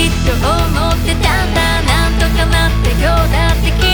きっと思ってたんだ。なんとかなって今日だって